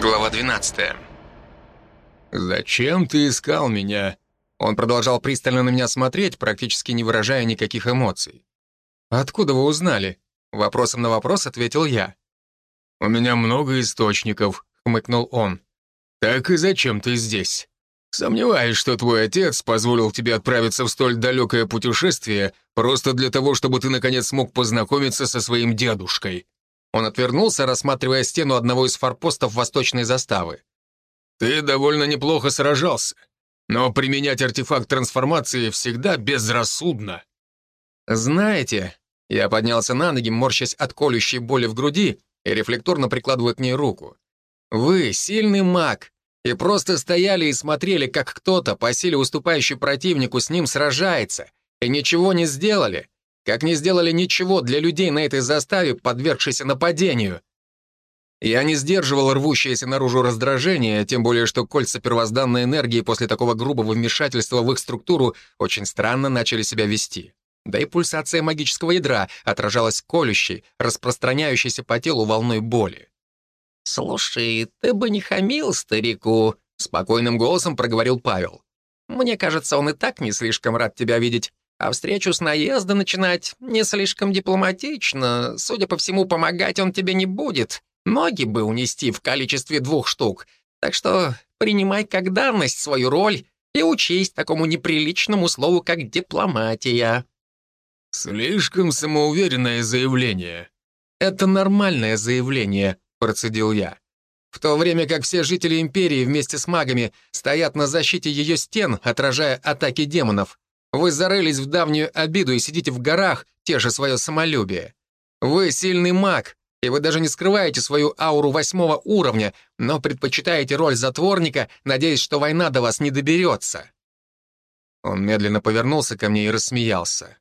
Глава 12. «Зачем ты искал меня?» Он продолжал пристально на меня смотреть, практически не выражая никаких эмоций. «Откуда вы узнали?» Вопросом на вопрос ответил я. «У меня много источников», — хмыкнул он. «Так и зачем ты здесь? Сомневаюсь, что твой отец позволил тебе отправиться в столь далекое путешествие просто для того, чтобы ты наконец смог познакомиться со своим дедушкой». Он отвернулся, рассматривая стену одного из форпостов восточной заставы. «Ты довольно неплохо сражался, но применять артефакт трансформации всегда безрассудно». «Знаете...» Я поднялся на ноги, морщась от колющей боли в груди и рефлекторно прикладывая к ней руку. «Вы сильный маг, и просто стояли и смотрели, как кто-то, по силе уступающий противнику, с ним сражается, и ничего не сделали, как не сделали ничего для людей на этой заставе, подвергшейся нападению. Я не сдерживал рвущееся наружу раздражение, тем более что кольца первозданной энергии после такого грубого вмешательства в их структуру очень странно начали себя вести. Да и пульсация магического ядра отражалась колющей, распространяющейся по телу волной боли. «Слушай, ты бы не хамил старику», — спокойным голосом проговорил Павел. «Мне кажется, он и так не слишком рад тебя видеть. А встречу с наезда начинать не слишком дипломатично. Судя по всему, помогать он тебе не будет. Ноги бы унести в количестве двух штук. Так что принимай как данность свою роль и учись такому неприличному слову, как дипломатия». «Слишком самоуверенное заявление». «Это нормальное заявление», — процедил я. В то время как все жители Империи вместе с магами стоят на защите ее стен, отражая атаки демонов, вы зарылись в давнюю обиду и сидите в горах, те же свое самолюбие. Вы сильный маг, и вы даже не скрываете свою ауру восьмого уровня, но предпочитаете роль затворника, надеясь, что война до вас не доберется». Он медленно повернулся ко мне и рассмеялся.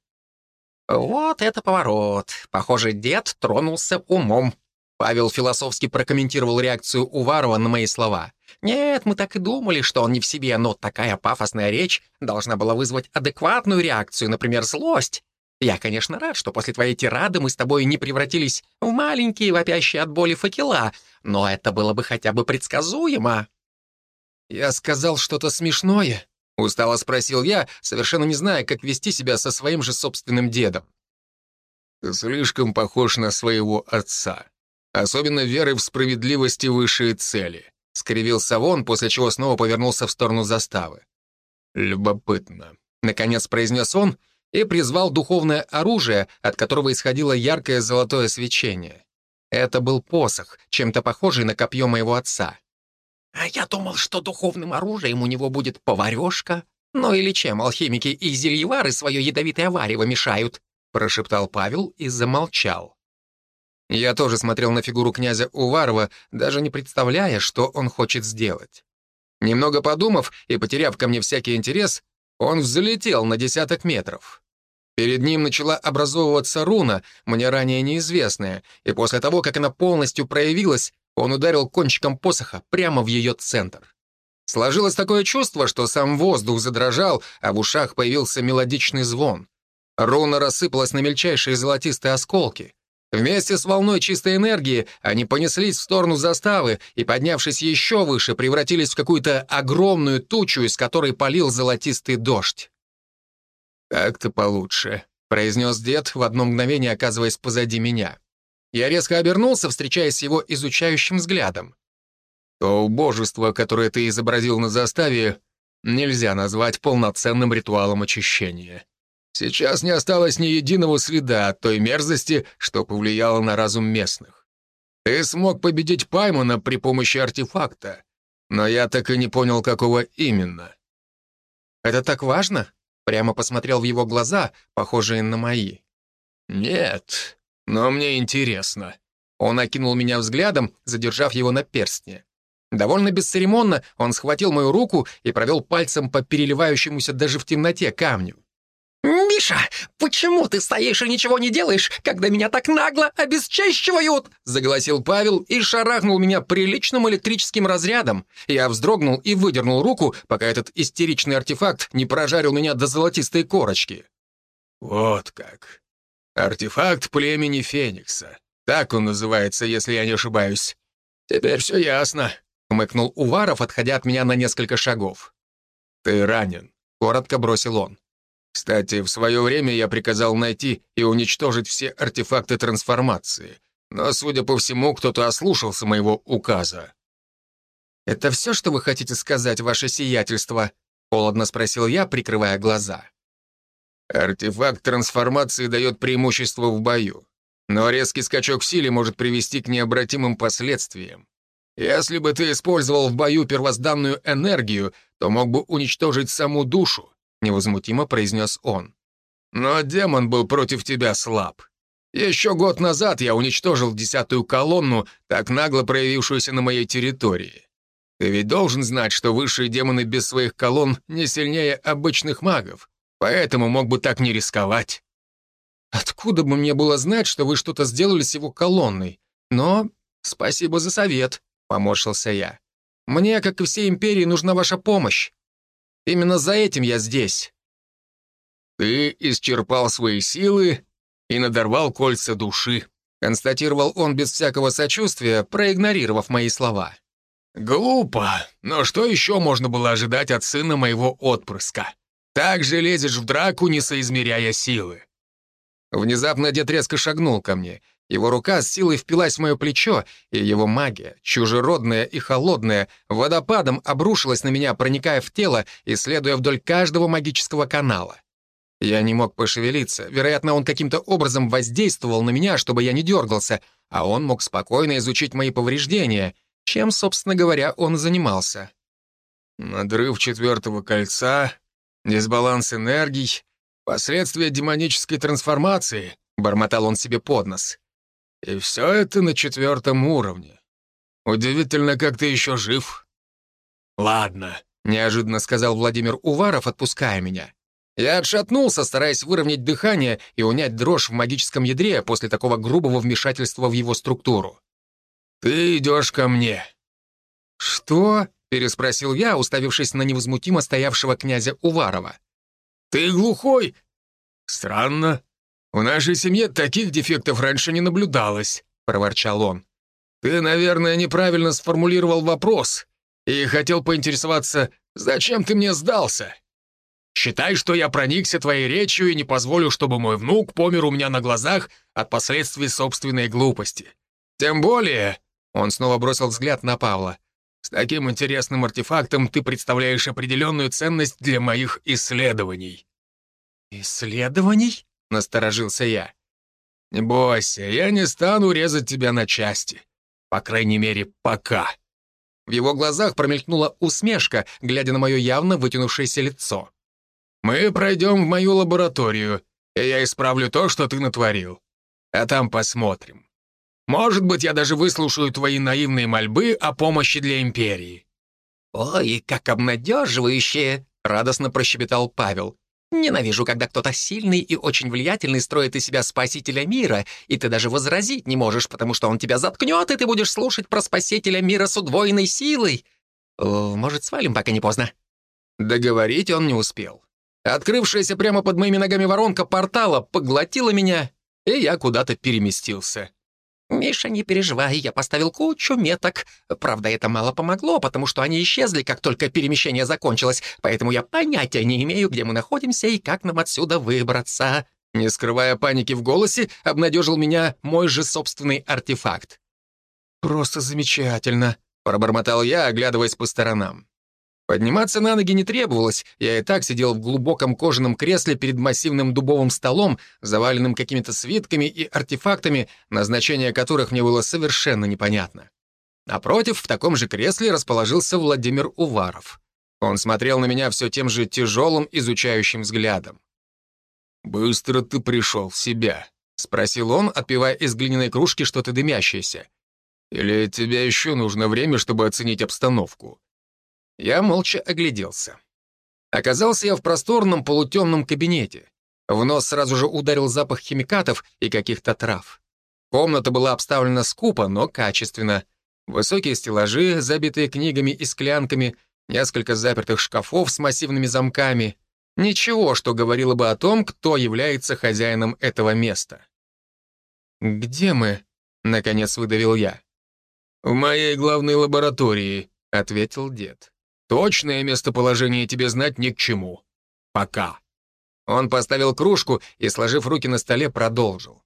«Вот это поворот. Похоже, дед тронулся умом». Павел философски прокомментировал реакцию Уварова на мои слова. Нет, мы так и думали, что он не в себе, но такая пафосная речь должна была вызвать адекватную реакцию, например, злость. Я, конечно, рад, что после твоей тирады мы с тобой не превратились в маленькие вопящие от боли факела, но это было бы хотя бы предсказуемо. Я сказал что-то смешное, устало спросил я, совершенно не зная, как вести себя со своим же собственным дедом. Ты слишком похож на своего отца, особенно верой в справедливости высшие цели. — скривился вон, после чего снова повернулся в сторону заставы. «Любопытно», — наконец произнес он и призвал духовное оружие, от которого исходило яркое золотое свечение. Это был посох, чем-то похожий на копье моего отца. «А я думал, что духовным оружием у него будет поварешка. Ну или чем алхимики и зельевары свое ядовитое варево мешают?» — прошептал Павел и замолчал. Я тоже смотрел на фигуру князя Уварова, даже не представляя, что он хочет сделать. Немного подумав и потеряв ко мне всякий интерес, он взлетел на десяток метров. Перед ним начала образовываться руна, мне ранее неизвестная, и после того, как она полностью проявилась, он ударил кончиком посоха прямо в ее центр. Сложилось такое чувство, что сам воздух задрожал, а в ушах появился мелодичный звон. Руна рассыпалась на мельчайшие золотистые осколки. Вместе с волной чистой энергии они понеслись в сторону заставы и, поднявшись еще выше, превратились в какую-то огромную тучу, из которой полил золотистый дождь. «Так-то получше», — произнес дед, в одно мгновение оказываясь позади меня. Я резко обернулся, встречаясь с его изучающим взглядом. То убожество, которое ты изобразил на заставе, нельзя назвать полноценным ритуалом очищения. Сейчас не осталось ни единого следа от той мерзости, что повлияло на разум местных. Ты смог победить Паймона при помощи артефакта, но я так и не понял, какого именно. Это так важно? Прямо посмотрел в его глаза, похожие на мои. Нет, но мне интересно. Он окинул меня взглядом, задержав его на перстне. Довольно бесцеремонно он схватил мою руку и провел пальцем по переливающемуся даже в темноте камню. «Миша, почему ты стоишь и ничего не делаешь, когда меня так нагло обесчещивают?» Загласил Павел и шарахнул меня приличным электрическим разрядом. Я вздрогнул и выдернул руку, пока этот истеричный артефакт не прожарил меня до золотистой корочки. «Вот как. Артефакт племени Феникса. Так он называется, если я не ошибаюсь. Теперь все ясно. — хмыкнул Уваров, отходя от меня на несколько шагов. «Ты ранен», — коротко бросил он. «Кстати, в свое время я приказал найти и уничтожить все артефакты трансформации, но, судя по всему, кто-то ослушался моего указа». «Это все, что вы хотите сказать, ваше сиятельство?» — холодно спросил я, прикрывая глаза. «Артефакт трансформации дает преимущество в бою, но резкий скачок в силе может привести к необратимым последствиям. Если бы ты использовал в бою первозданную энергию, то мог бы уничтожить саму душу», — невозмутимо произнес он. «Но демон был против тебя слаб. Еще год назад я уничтожил десятую колонну, так нагло проявившуюся на моей территории. Ты ведь должен знать, что высшие демоны без своих колонн не сильнее обычных магов, поэтому мог бы так не рисковать. Откуда бы мне было знать, что вы что-то сделали с его колонной? Но спасибо за совет, поморщился я. Мне, как и всей империи, нужна ваша помощь. Именно за этим я здесь. Ты исчерпал свои силы и надорвал кольца души, констатировал он без всякого сочувствия, проигнорировав мои слова. «Глупо, но что еще можно было ожидать от сына моего отпрыска? Так же лезешь в драку, не соизмеряя силы». Внезапно дед резко шагнул ко мне. Его рука с силой впилась в мое плечо, и его магия, чужеродная и холодная, водопадом обрушилась на меня, проникая в тело и следуя вдоль каждого магического канала. Я не мог пошевелиться. Вероятно, он каким-то образом воздействовал на меня, чтобы я не дергался, а он мог спокойно изучить мои повреждения — чем, собственно говоря, он занимался. Надрыв четвертого кольца, дисбаланс энергий, последствия демонической трансформации, бормотал он себе под нос. И все это на четвертом уровне. Удивительно, как ты еще жив. Ладно, неожиданно сказал Владимир Уваров, отпуская меня. Я отшатнулся, стараясь выровнять дыхание и унять дрожь в магическом ядре после такого грубого вмешательства в его структуру. «Ты идешь ко мне». «Что?» — переспросил я, уставившись на невозмутимо стоявшего князя Уварова. «Ты глухой?» «Странно. В нашей семье таких дефектов раньше не наблюдалось», — проворчал он. «Ты, наверное, неправильно сформулировал вопрос и хотел поинтересоваться, зачем ты мне сдался? Считай, что я проникся твоей речью и не позволю, чтобы мой внук помер у меня на глазах от последствий собственной глупости. Тем более, он снова бросил взгляд на Павла. «С таким интересным артефактом ты представляешь определенную ценность для моих исследований». «Исследований?» — насторожился я. «Не бойся, я не стану резать тебя на части. По крайней мере, пока». В его глазах промелькнула усмешка, глядя на мое явно вытянувшееся лицо. «Мы пройдем в мою лабораторию, и я исправлю то, что ты натворил. А там посмотрим. Может быть, я даже выслушаю твои наивные мольбы о помощи для империи». «Ой, как обнадеживающе!» — радостно прощебетал Павел. «Ненавижу, когда кто-то сильный и очень влиятельный строит из себя спасителя мира, и ты даже возразить не можешь, потому что он тебя заткнет, и ты будешь слушать про спасителя мира с удвоенной силой. Может, свалим, пока не поздно?» Договорить он не успел. Открывшаяся прямо под моими ногами воронка портала поглотила меня, и я куда-то переместился. «Миша, не переживай, я поставил кучу меток. Правда, это мало помогло, потому что они исчезли, как только перемещение закончилось, поэтому я понятия не имею, где мы находимся и как нам отсюда выбраться». Не скрывая паники в голосе, обнадежил меня мой же собственный артефакт. «Просто замечательно», — пробормотал я, оглядываясь по сторонам. Подниматься на ноги не требовалось, я и так сидел в глубоком кожаном кресле перед массивным дубовым столом, заваленным какими-то свитками и артефактами, назначение которых мне было совершенно непонятно. Напротив, в таком же кресле расположился Владимир Уваров. Он смотрел на меня все тем же тяжелым, изучающим взглядом. «Быстро ты пришел в себя», — спросил он, отпивая из глиняной кружки что-то дымящееся. «Или тебе еще нужно время, чтобы оценить обстановку?» Я молча огляделся. Оказался я в просторном полутемном кабинете. В нос сразу же ударил запах химикатов и каких-то трав. Комната была обставлена скупо, но качественно. Высокие стеллажи, забитые книгами и склянками, несколько запертых шкафов с массивными замками. Ничего, что говорило бы о том, кто является хозяином этого места. «Где мы?» — наконец выдавил я. «В моей главной лаборатории», — ответил дед. «Точное местоположение тебе знать ни к чему. Пока». Он поставил кружку и, сложив руки на столе, продолжил.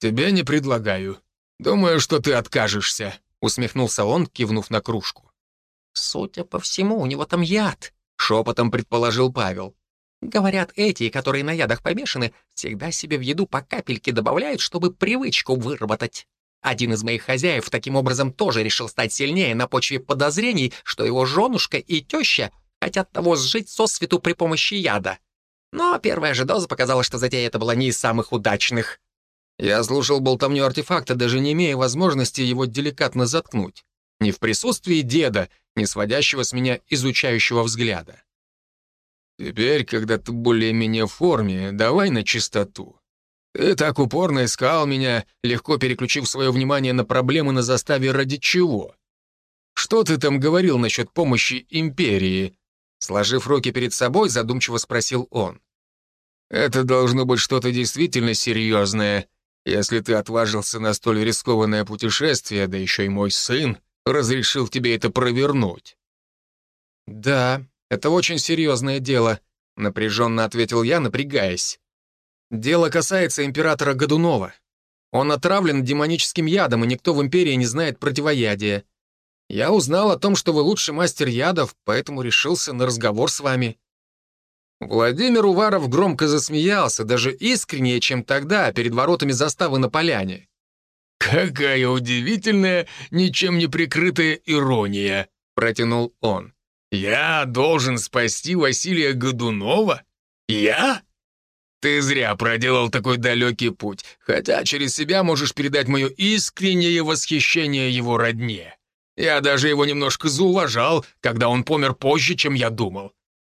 «Тебе не предлагаю. Думаю, что ты откажешься», — усмехнулся он, кивнув на кружку. «Судя по всему, у него там яд», — шепотом предположил Павел. «Говорят, эти, которые на ядах помешаны, всегда себе в еду по капельке добавляют, чтобы привычку выработать. Один из моих хозяев таким образом тоже решил стать сильнее на почве подозрений, что его женушка и теща хотят того сжить сосвету при помощи яда. Но первая же доза показала, что затея эта была не из самых удачных. Я слушал болтовню артефакта, даже не имея возможности его деликатно заткнуть. Ни в присутствии деда, ни сводящего с меня изучающего взгляда. «Теперь, когда ты более-менее в форме, давай на чистоту. Ты так упорно искал меня, легко переключив свое внимание на проблемы на заставе ради чего? Что ты там говорил насчет помощи империи?» Сложив руки перед собой, задумчиво спросил он. «Это должно быть что-то действительно серьезное, если ты отважился на столь рискованное путешествие, да еще и мой сын разрешил тебе это провернуть». «Да, это очень серьезное дело», — напряженно ответил я, напрягаясь. Дело касается императора Годунова. Он отравлен демоническим ядом, и никто в империи не знает противоядия. Я узнал о том, что вы лучший мастер ядов, поэтому решился на разговор с вами». Владимир Уваров громко засмеялся, даже искреннее, чем тогда, перед воротами заставы на поляне. «Какая удивительная, ничем не прикрытая ирония», — протянул он. «Я должен спасти Василия Годунова? Я?» Ты зря проделал такой далекий путь, хотя через себя можешь передать мое искреннее восхищение его родне. Я даже его немножко зауважал, когда он помер позже, чем я думал.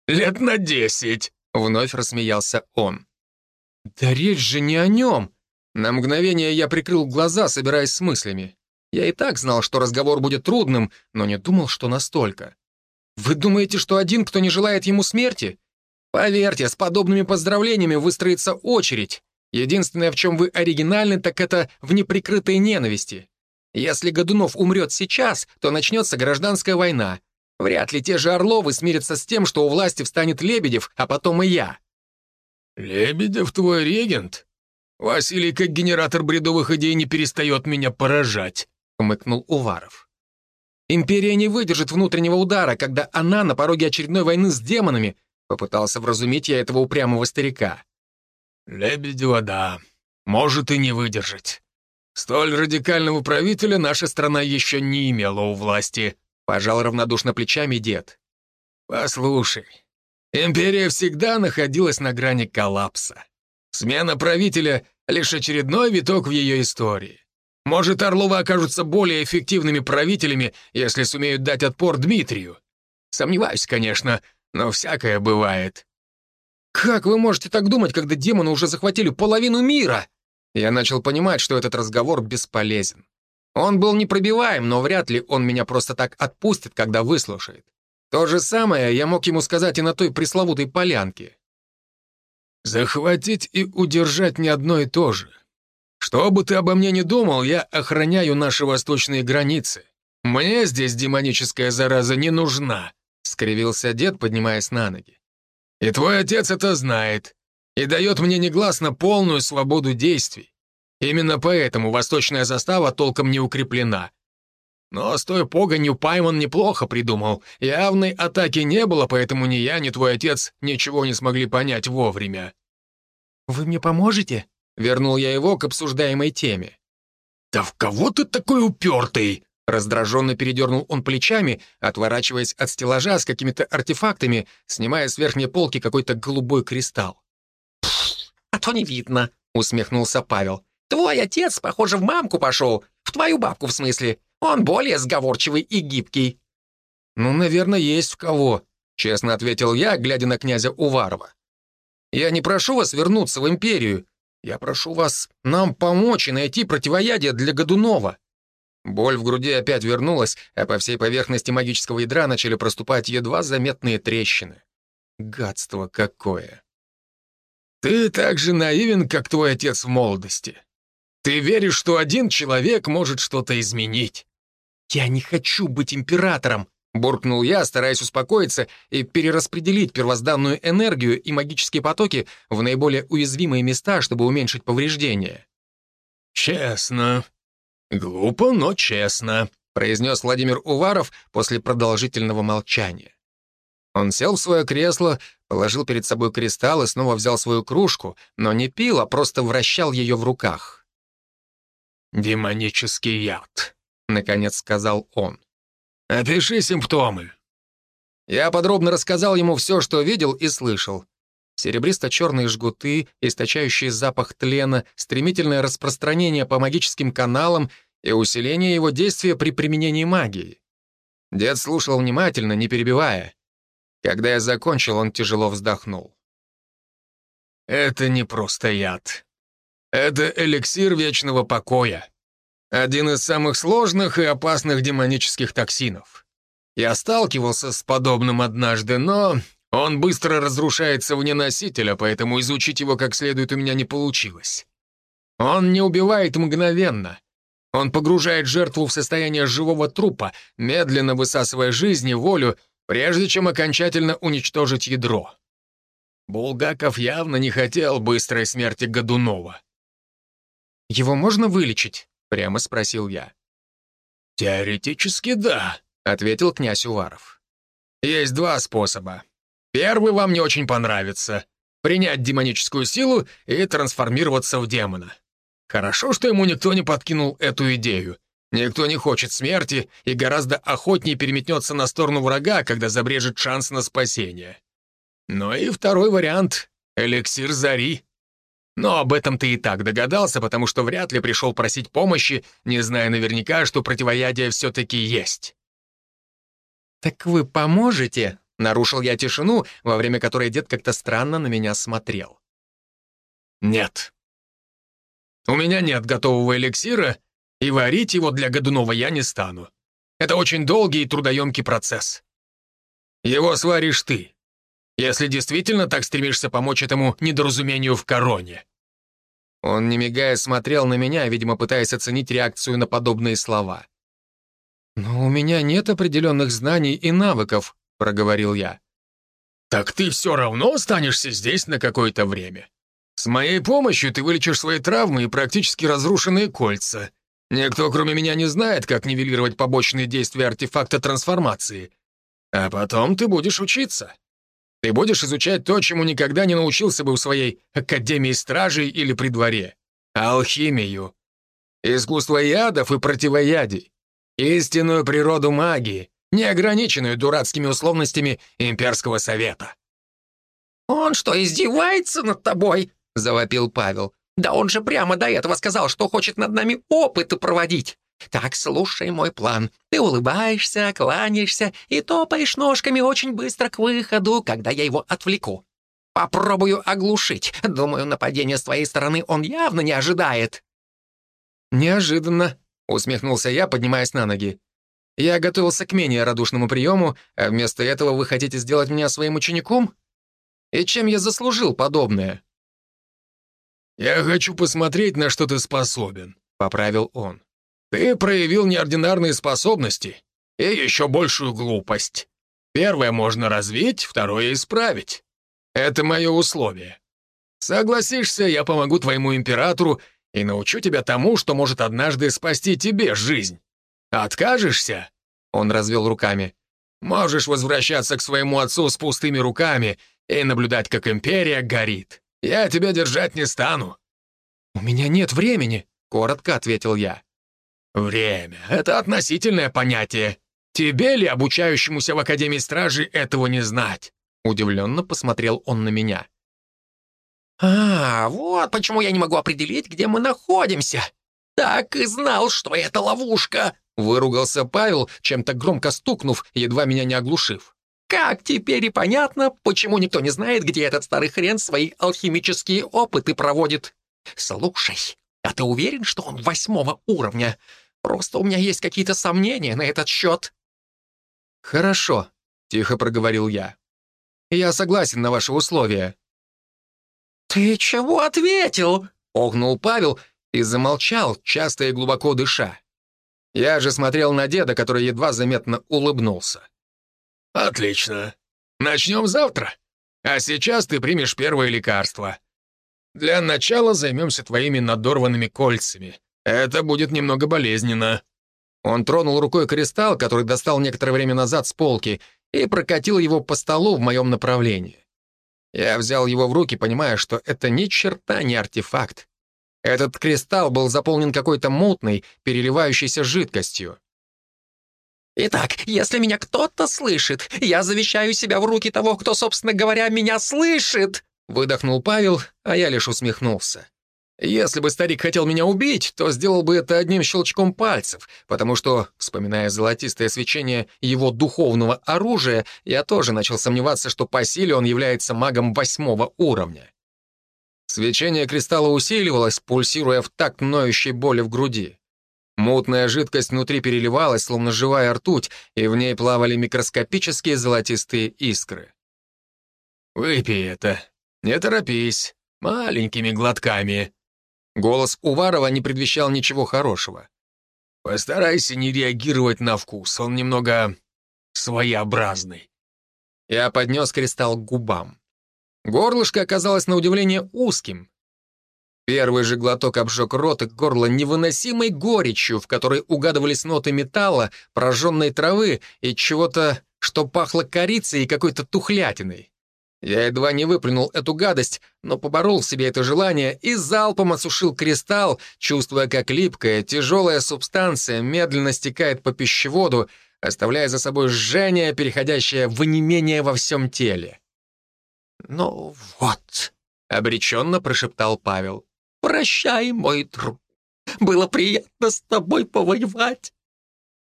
Лет на десять!» — вновь рассмеялся он. «Да речь же не о нем!» На мгновение я прикрыл глаза, собираясь с мыслями. Я и так знал, что разговор будет трудным, но не думал, что настолько. «Вы думаете, что один, кто не желает ему смерти? Поверьте, с подобными поздравлениями выстроится очередь. Единственное, в чем вы оригинальны, так это в неприкрытой ненависти. Если Годунов умрет сейчас, то начнется гражданская война. Вряд ли те же Орловы смирятся с тем, что у власти встанет Лебедев, а потом и я. «Лебедев твой регент? Василий, как генератор бредовых идей, не перестает меня поражать», — хмыкнул Уваров. «Империя не выдержит внутреннего удара, когда она на пороге очередной войны с демонами, Попытался вразумить я этого упрямого старика. «Лебедева, да. Может и не выдержать. Столь радикального правителя наша страна еще не имела у власти», — пожал равнодушно плечами дед. «Послушай, империя всегда находилась на грани коллапса. Смена правителя — лишь очередной виток в ее истории. Может, Орловы окажутся более эффективными правителями, если сумеют дать отпор Дмитрию. Сомневаюсь, конечно, но всякое бывает». «Как вы можете так думать, когда демоны уже захватили половину мира?» Я начал понимать, что этот разговор бесполезен. Он был непробиваем, но вряд ли он меня просто так отпустит, когда выслушает. То же самое я мог ему сказать и на той пресловутой полянке. «Захватить и удержать не одно и то же. Что бы ты обо мне ни думал, я охраняю наши восточные границы. Мне здесь демоническая зараза не нужна. — скривился дед, поднимаясь на ноги. «И твой отец это знает и дает мне негласно полную свободу действий. Именно поэтому восточная застава толком не укреплена. Но с той погонью Пайман неплохо придумал. Явной атаки не было, поэтому ни я, ни твой отец ничего не смогли понять вовремя». «Вы мне поможете?» — вернул я его к обсуждаемой теме. «Да в кого ты такой упертый?» Раздраженно передернул он плечами, отворачиваясь от стеллажа с какими-то артефактами, снимая с верхней полки какой-то голубой кристалл. «А то не видно», — усмехнулся Павел. «Твой отец, похоже, в мамку пошел. В твою бабку, в смысле. Он более сговорчивый и гибкий». «Ну, наверное, есть в кого», — честно ответил я, глядя на князя Уварова. «Я не прошу вас вернуться в империю. Я прошу вас нам помочь и найти противоядие для Годунова». Боль в груди опять вернулась, а по всей поверхности магического ядра начали проступать едва заметные трещины. Гадство какое! «Ты так же наивен, как твой отец в молодости. Ты веришь, что один человек может что-то изменить?» «Я не хочу быть императором», Буркнул я, стараясь успокоиться и перераспределить первозданную энергию и магические потоки в наиболее уязвимые места, чтобы уменьшить повреждения. «Честно. Глупо, но честно», — произнес Владимир Уваров после продолжительного молчания. Он сел в свое кресло, положил перед собой кристалл и снова взял свою кружку, но не пил, а просто вращал ее в руках. «Демонический яд», — наконец сказал он. «Опиши симптомы». Я подробно рассказал ему все, что видел и слышал. Серебристо-черные жгуты, источающие запах тлена, стремительное распространение по магическим каналам и усиление его действия при применении магии. Дед слушал внимательно, не перебивая. Когда я закончил, он тяжело вздохнул. «Это не просто яд. Это эликсир вечного покоя. Один из самых сложных и опасных демонических токсинов. Я сталкивался с подобным однажды, но он быстро разрушается вне носителя, поэтому изучить его как следует у меня не получилось. Он не убивает мгновенно. Он погружает жертву в состояние живого трупа, медленно высасывая жизнь и волю, прежде чем окончательно уничтожить ядро. Булгаков явно не хотел быстрой смерти Годунова. «Его можно вылечить?» — прямо спросил я. «Теоретически да», — ответил князь Уваров. «Есть два способа. Первый вам не очень понравится. Принять демоническую силу и трансформироваться в демона. Хорошо, что ему никто не подкинул эту идею. Никто не хочет смерти и гораздо охотнее переметнется на сторону врага, когда забрежет шанс на спасение. Но и второй вариант — эликсир зари. Но об этом ты и так догадался, потому что вряд ли пришел просить помощи, не зная наверняка, что противоядие все-таки есть. «Так вы поможете?» — нарушил я тишину, во время которой дед как-то странно на меня смотрел. «Нет. У меня нет готового эликсира, и варить его для Годунова я не стану. Это очень долгий и трудоемкий процесс. Его сваришь ты, если действительно так стремишься помочь этому недоразумению в короне». Он, не мигая, смотрел на меня, видимо, пытаясь оценить реакцию на подобные слова. «Но у меня нет определенных знаний и навыков», — проговорил я. «Так ты все равно останешься здесь на какое-то время. С моей помощью ты вылечишь свои травмы и практически разрушенные кольца. Никто, кроме меня, не знает, как нивелировать побочные действия артефакта трансформации. А потом ты будешь учиться. Ты будешь изучать то, чему никогда не научился бы в своей Академии Стражей или при дворе. Алхимию. Искусство ядов и противоядий. Истинную природу магии, не ограниченную дурацкими условностями Имперского Совета. «Он что, издевается над тобой?» — завопил Павел. Да он же прямо до этого сказал, что хочет над нами опыты проводить. Так, слушай мой план. Ты улыбаешься, кланяешься и топаешь ножками очень быстро к выходу, когда я его отвлеку. Попробую оглушить. Думаю, нападение с твоей стороны он явно не ожидает». «Неожиданно», — усмехнулся я, поднимаясь на ноги. «Я готовился к менее радушному приему, а вместо этого вы хотите сделать меня своим учеником? И чем я заслужил подобное?» «Я хочу посмотреть, на что ты способен», — поправил он. «Ты проявил неординарные способности и еще большую глупость. Первое можно развить, второе исправить. Это мое условие. Согласишься, я помогу твоему императору и научу тебя тому, что может однажды спасти тебе жизнь. Откажешься?» Он развел руками. «Можешь возвращаться к своему отцу с пустыми руками и наблюдать, как империя горит. Я тебя держать не стану». «У меня нет времени», — коротко ответил я. «Время — это относительное понятие. Тебе ли, обучающемуся в Академии Стражи, этого не знать?» Удивленно посмотрел он на меня. «А, вот почему я не могу определить, где мы находимся. Так и знал, что это ловушка!» Выругался Павел, чем-то громко стукнув, едва меня не оглушив. Как теперь и понятно, почему никто не знает, где этот старый хрен свои алхимические опыты проводит. Слушай, а ты уверен, что он восьмого уровня? Просто у меня есть какие-то сомнения на этот счет. Хорошо, тихо проговорил я. Я согласен на ваши условия. Ты чего ответил? Огнул Павел и замолчал, часто и глубоко дыша. Я же смотрел на деда, который едва заметно улыбнулся. «Отлично. Начнем завтра. А сейчас ты примешь первое лекарство. Для начала займемся твоими надорванными кольцами. Это будет немного болезненно». Он тронул рукой кристалл, который достал некоторое время назад с полки, и прокатил его по столу в моем направлении. Я взял его в руки, понимая, что это ни черта не артефакт. Этот кристалл был заполнен какой-то мутной, переливающейся жидкостью. «Итак, если меня кто-то слышит, я завещаю себя в руки того, кто, собственно говоря, меня слышит!» Выдохнул Павел, а я лишь усмехнулся. Если бы старик хотел меня убить, то сделал бы это одним щелчком пальцев, потому что, вспоминая золотистое свечение его духовного оружия, я тоже начал сомневаться, что по силе он является магом восьмого уровня. Свечение кристалла усиливалось, пульсируя в такт ноющей боли в груди. Мутная жидкость внутри переливалась, словно живая ртуть, и в ней плавали микроскопические золотистые искры. «Выпей это. Не торопись. Маленькими глотками», Голос Уварова не предвещал ничего хорошего. «Постарайся не реагировать на вкус, он немного своеобразный». Я поднес кристалл к губам. Горлышко оказалось на удивление узким. Первый же глоток обжег рот и горло невыносимой горечью, в которой угадывались ноты металла, прожженной травы и чего-то, что пахло корицей и какой-то тухлятиной. Я едва не выплюнул эту гадость, но поборол в себе это желание и залпом осушил кристалл, чувствуя, как липкая, тяжелая субстанция медленно стекает по пищеводу, оставляя за собой жжение, переходящее в онемение во всем теле. «Ну вот», — обреченно прошептал Павел, — «прощай, мой друг. Было приятно с тобой повоевать.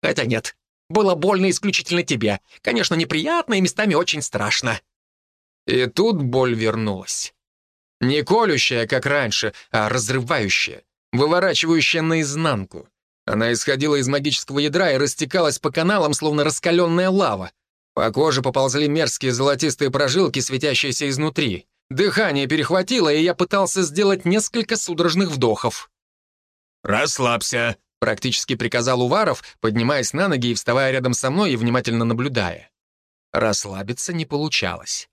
Хотя нет, было больно исключительно тебе. Конечно, неприятно и местами очень страшно». И тут боль вернулась. Не колющая, как раньше, а разрывающая, выворачивающая наизнанку. Она исходила из магического ядра и растекалась по каналам, словно раскаленная лава. По коже поползли мерзкие золотистые прожилки, светящиеся изнутри. Дыхание перехватило, и я пытался сделать несколько судорожных вдохов. «Расслабься», — практически приказал Уваров, поднимаясь на ноги и вставая рядом со мной и внимательно наблюдая. Расслабиться не получалось.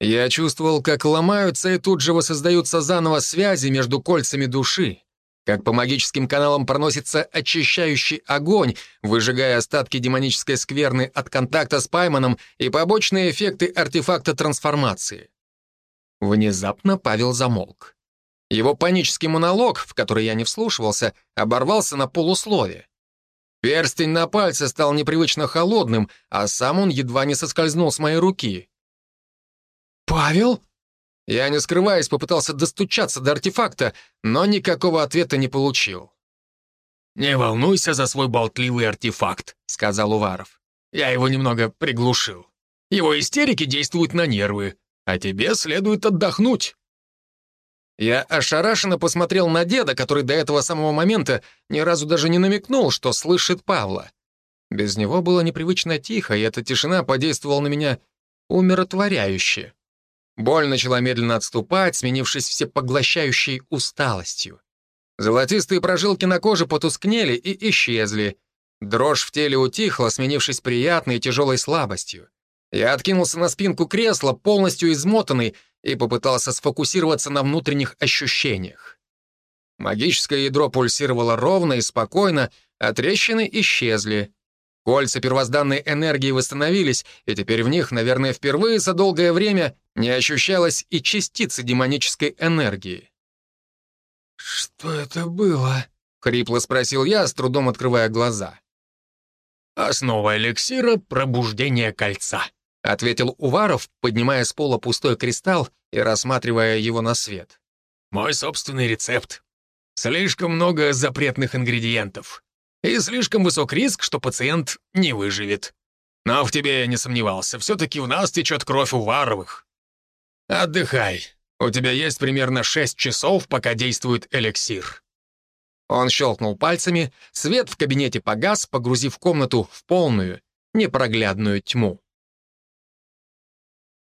Я чувствовал, как ломаются и тут же воссоздаются заново связи между кольцами души, как по магическим каналам проносится очищающий огонь, выжигая остатки демонической скверны от контакта с Пайманом и побочные эффекты артефакта трансформации. Внезапно Павел замолк. Его панический монолог, в который я не вслушивался, оборвался на полуслове. Перстень на пальце стал непривычно холодным, а сам он едва не соскользнул с моей руки. «Павел?» Я, не скрываясь, попытался достучаться до артефакта, но никакого ответа не получил. «Не волнуйся за свой болтливый артефакт», — сказал Уваров. «Я его немного приглушил. Его истерики действуют на нервы, а тебе следует отдохнуть». Я ошарашенно посмотрел на деда, который до этого самого момента ни разу даже не намекнул, что слышит Павла. Без него было непривычно тихо, и эта тишина подействовала на меня умиротворяюще. Боль начала медленно отступать, сменившись всепоглощающей усталостью. Золотистые прожилки на коже потускнели и исчезли. Дрожь в теле утихла, сменившись приятной и тяжелой слабостью. Я откинулся на спинку кресла, полностью измотанный, и попытался сфокусироваться на внутренних ощущениях. Магическое ядро пульсировало ровно и спокойно, а трещины исчезли. Кольца первозданной энергии восстановились, и теперь в них, наверное, впервые за долгое время не ощущалось и частицы демонической энергии. «Что это было?» — хрипло спросил я, с трудом открывая глаза. «Основа эликсира — пробуждение кольца», — ответил Уваров, поднимая с пола пустой кристалл и рассматривая его на свет. «Мой собственный рецепт. Слишком много запретных ингредиентов. И слишком высок риск, что пациент не выживет. Но в тебе я не сомневался. Все-таки у нас течет кровь Уваровых. Отдыхай. У тебя есть примерно 6 часов, пока действует эликсир». Он щелкнул пальцами, свет в кабинете погас, погрузив комнату в полную, непроглядную тьму.